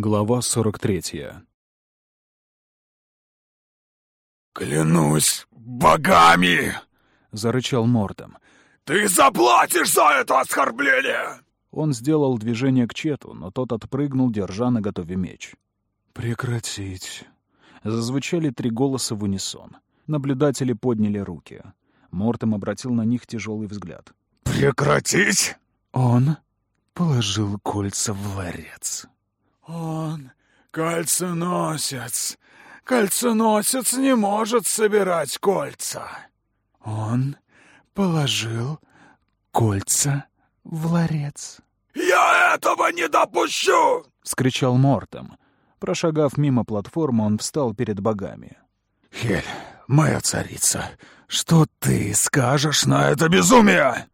Глава 43 «Клянусь богами!» — зарычал Мортом. «Ты заплатишь за это оскорбление!» Он сделал движение к Чету, но тот отпрыгнул, держа на готове меч. «Прекратить!» Зазвучали три голоса в унисон. Наблюдатели подняли руки. Мортом обратил на них тяжелый взгляд. «Прекратить?» Он положил кольца в ларец. «Он кольценосец. Кольценосец не может собирать кольца». Он положил кольца в ларец. «Я этого не допущу!» — скричал Мортом. Прошагав мимо платформы, он встал перед богами. «Хель, моя царица, что ты скажешь на это безумие?»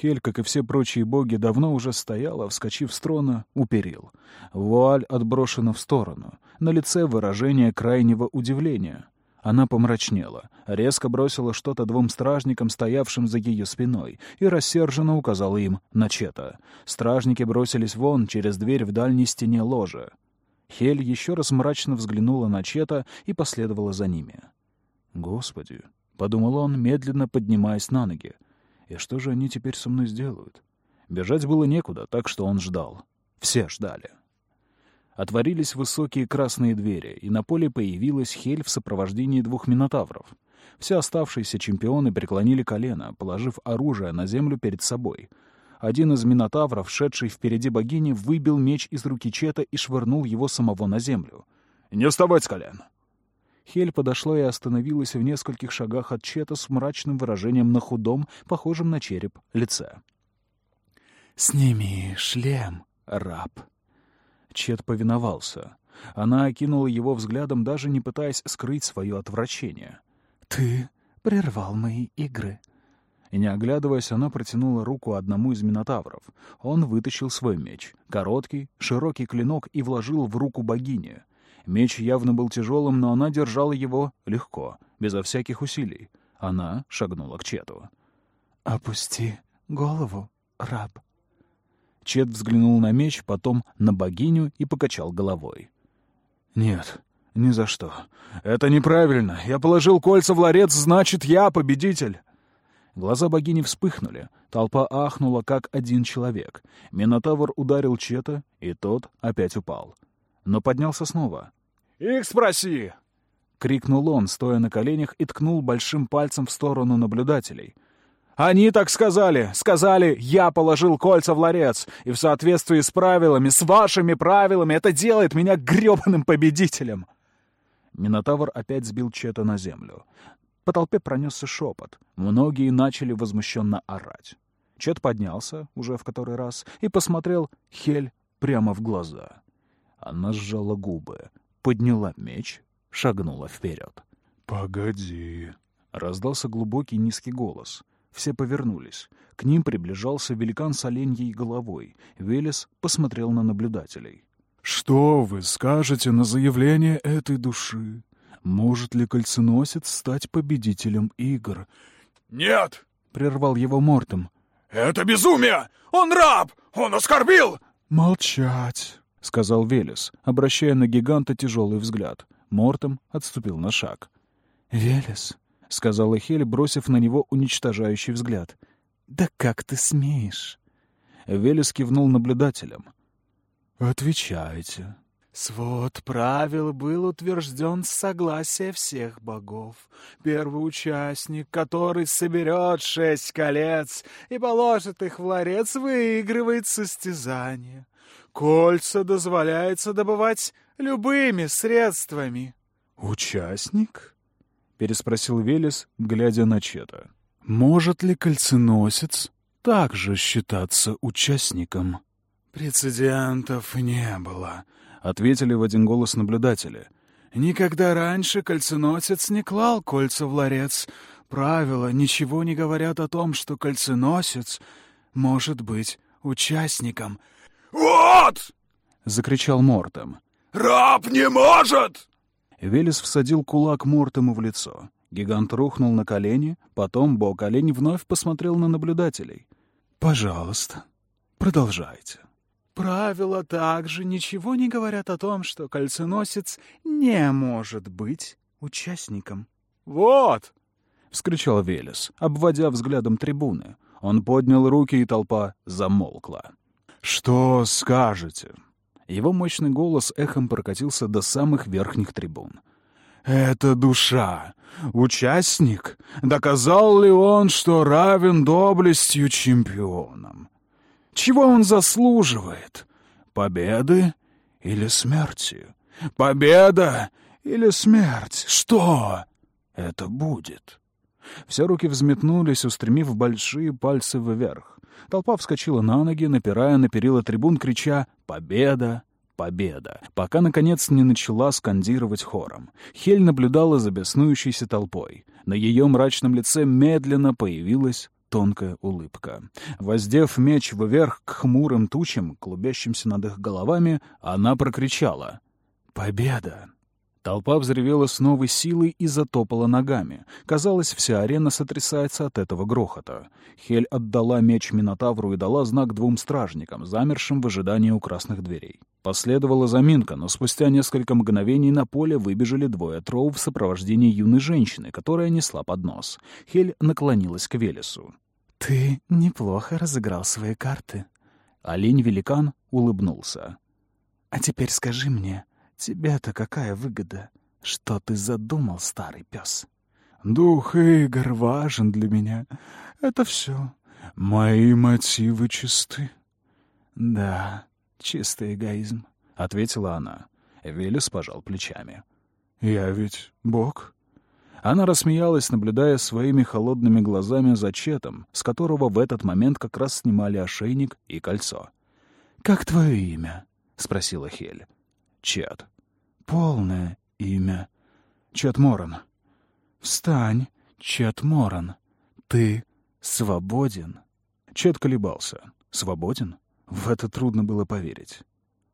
Хель, как и все прочие боги, давно уже стояла, вскочив с трона, у перил. Вуаль отброшена в сторону. На лице выражение крайнего удивления. Она помрачнела, резко бросила что-то двум стражникам, стоявшим за ее спиной, и рассерженно указала им на Чета. Стражники бросились вон через дверь в дальней стене ложа. Хель еще раз мрачно взглянула на Чета и последовала за ними. «Господи!» — подумал он, медленно поднимаясь на ноги. «И что же они теперь со мной сделают?» Бежать было некуда, так что он ждал. Все ждали. Отворились высокие красные двери, и на поле появилась Хель в сопровождении двух минотавров. Все оставшиеся чемпионы преклонили колено, положив оружие на землю перед собой — один из минотавров, шедший впереди богини, выбил меч из руки Чета и швырнул его самого на землю. «Не вставать с колен!» Хель подошла и остановилась в нескольких шагах от Чета с мрачным выражением на худом, похожем на череп, лице. «Сними шлем, раб!» Чет повиновался. Она окинула его взглядом, даже не пытаясь скрыть свое отвращение. «Ты прервал мои игры», и, не оглядываясь, она протянула руку одному из минотавров. Он вытащил свой меч, короткий, широкий клинок, и вложил в руку богини. Меч явно был тяжелым, но она держала его легко, безо всяких усилий. Она шагнула к Чету. «Опусти голову, раб». Чет взглянул на меч, потом на богиню и покачал головой. «Нет, ни за что. Это неправильно. Я положил кольца в ларец, значит, я победитель». Глаза богини вспыхнули, толпа ахнула, как один человек. Минотавр ударил Чета, и тот опять упал. Но поднялся снова. «Их спроси!» — крикнул он, стоя на коленях, и ткнул большим пальцем в сторону наблюдателей. «Они так сказали! Сказали, я положил кольца в ларец, и в соответствии с правилами, с вашими правилами, это делает меня грёбаным победителем!» Минотавр опять сбил Чета на землю. По толпе пронесся шепот. Многие начали возмущенно орать. Чет поднялся, уже в который раз, и посмотрел Хель прямо в глаза. Она сжала губы, подняла меч, шагнула вперед. «Погоди!» — раздался глубокий низкий голос. Все повернулись. К ним приближался великан с оленьей головой. Велес посмотрел на наблюдателей. «Что вы скажете на заявление этой души? Может ли кольценосец стать победителем игр? «Нет!» — прервал его Мортом. «Это безумие! Он раб! Он оскорбил!» «Молчать!» — сказал Велес, обращая на гиганта тяжелый взгляд. Мортом отступил на шаг. «Велес!» — сказала Хель, бросив на него уничтожающий взгляд. «Да как ты смеешь?» Велес кивнул наблюдателям. «Отвечайте», Свод правил был утвержден с согласия всех богов. Первый участник, который соберет шесть колец и положит их в ларец, выигрывает состязание. Кольца дозволяется добывать любыми средствами. «Участник?» — переспросил Велес, глядя на Чета. «Может ли кольценосец также считаться участником?» «Прецедентов не было», ответили в один голос наблюдатели. «Никогда раньше кольценосец не клал кольца в ларец. Правила ничего не говорят о том, что кольценосец может быть участником». «Вот!» — закричал Мортом. «Раб не может!» Велес всадил кулак Мортому в лицо. Гигант рухнул на колени, потом бог-олень вновь посмотрел на наблюдателей. «Пожалуйста, продолжайте». Правила также ничего не говорят о том, что кольценосец не может быть участником. «Вот!» — вскричал Велес, обводя взглядом трибуны. Он поднял руки, и толпа замолкла. «Что скажете?» Его мощный голос эхом прокатился до самых верхних трибун. «Это душа. Участник? Доказал ли он, что равен доблестью чемпионам? Чего он заслуживает? Победы или смерти? Победа или смерть? Что это будет?» Все руки взметнулись, устремив большие пальцы вверх. Толпа вскочила на ноги, напирая на перила трибун, крича «Победа! Победа!», пока, наконец, не начала скандировать хором. Хель наблюдала за беснующейся толпой. На ее мрачном лице медленно появилась тонкая улыбка. Воздев меч вверх к хмурым тучам, клубящимся над их головами, она прокричала «Победа!». Толпа взревела с новой силой и затопала ногами. Казалось, вся арена сотрясается от этого грохота. Хель отдала меч Минотавру и дала знак двум стражникам, замершим в ожидании у красных дверей. Последовала заминка, но спустя несколько мгновений на поле выбежали двое троу в сопровождении юной женщины, которая несла поднос. Хель наклонилась к Велесу. «Ты неплохо разыграл свои карты». Олень-великан улыбнулся. «А теперь скажи мне, Тебе-то какая выгода? Что ты задумал, старый пес? Дух игр важен для меня. Это все. Мои мотивы чисты. Да, чистый эгоизм, — ответила она. Велес пожал плечами. Я ведь бог. Она рассмеялась, наблюдая своими холодными глазами за Четом, с которого в этот момент как раз снимали ошейник и кольцо. «Как твое имя?» — спросила Хель. Чет. Полное имя. Чет Моран. Встань, Чет Моран. Ты свободен. Чет колебался. Свободен? В это трудно было поверить.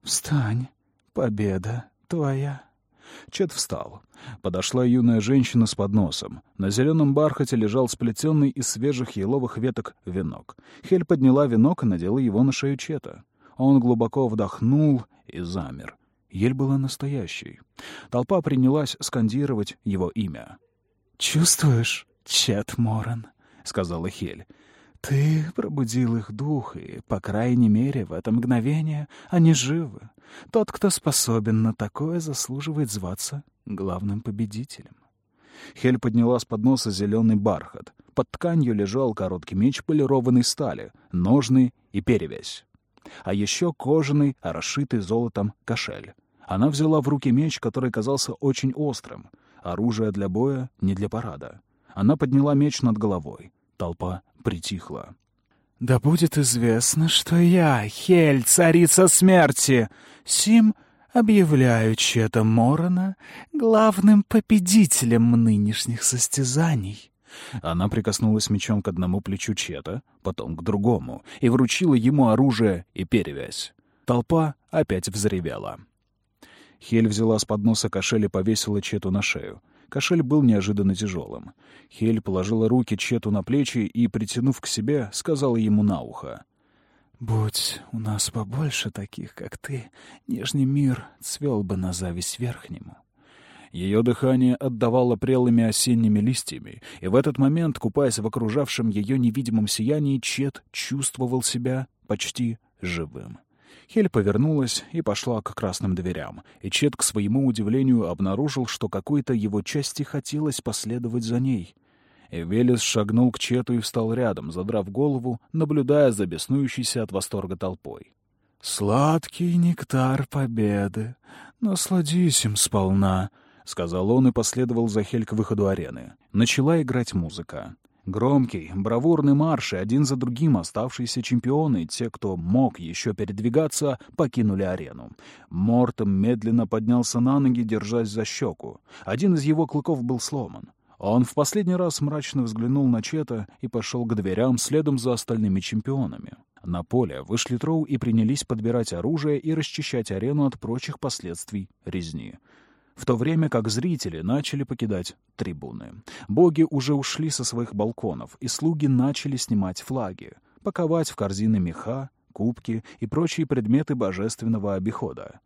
Встань, победа твоя. Чет встал. Подошла юная женщина с подносом. На зеленом бархате лежал сплетенный из свежих еловых веток венок. Хель подняла венок и надела его на шею Чета. Он глубоко вдохнул и замер. Ель была настоящей. Толпа принялась скандировать его имя. «Чувствуешь, Чет Моран?» — сказала Хель. «Ты пробудил их дух, и, по крайней мере, в это мгновение они живы. Тот, кто способен на такое, заслуживает зваться главным победителем». Хель подняла с подноса зеленый бархат. Под тканью лежал короткий меч полированной стали, ножны и перевязь. А еще кожаный, расшитый золотом кошель. Она взяла в руки меч, который казался очень острым. Оружие для боя, не для парада. Она подняла меч над головой. Толпа притихла. «Да будет известно, что я, Хель, царица смерти, Сим объявляю Чета Морона главным победителем нынешних состязаний». Она прикоснулась мечом к одному плечу Чета, потом к другому, и вручила ему оружие и перевязь. Толпа опять взревела. Хель взяла с подноса кошель и повесила Чету на шею. Кошель был неожиданно тяжелым. Хель положила руки Чету на плечи и, притянув к себе, сказала ему на ухо. «Будь у нас побольше таких, как ты, нижний мир цвел бы на зависть верхнему». Ее дыхание отдавало прелыми осенними листьями, и в этот момент, купаясь в окружавшем ее невидимом сиянии, Чет чувствовал себя почти живым. Хель повернулась и пошла к красным дверям, и Чет, к своему удивлению, обнаружил, что какой-то его части хотелось последовать за ней. Эвелис шагнул к Чету и встал рядом, задрав голову, наблюдая за беснующейся от восторга толпой. «Сладкий нектар победы! Насладись им сполна!» — сказал он и последовал за Хель к выходу арены. Начала играть музыка. Громкий, бравурный марш, и один за другим оставшиеся чемпионы, те, кто мог еще передвигаться, покинули арену. Мортом медленно поднялся на ноги, держась за щеку. Один из его клыков был сломан. Он в последний раз мрачно взглянул на Чета и пошел к дверям следом за остальными чемпионами. На поле вышли Троу и принялись подбирать оружие и расчищать арену от прочих последствий резни в то время как зрители начали покидать трибуны. Боги уже ушли со своих балконов, и слуги начали снимать флаги, паковать в корзины меха, кубки и прочие предметы божественного обихода.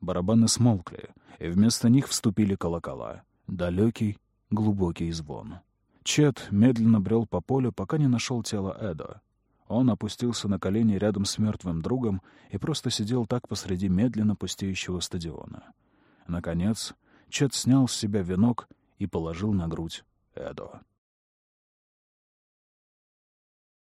Барабаны смолкли, и вместо них вступили колокола. Далекий, глубокий звон. Чет медленно брел по полю, пока не нашел тело Эдо. Он опустился на колени рядом с мертвым другом и просто сидел так посреди медленно пустеющего стадиона. Наконец, Чет снял с себя венок и положил на грудь Эдо.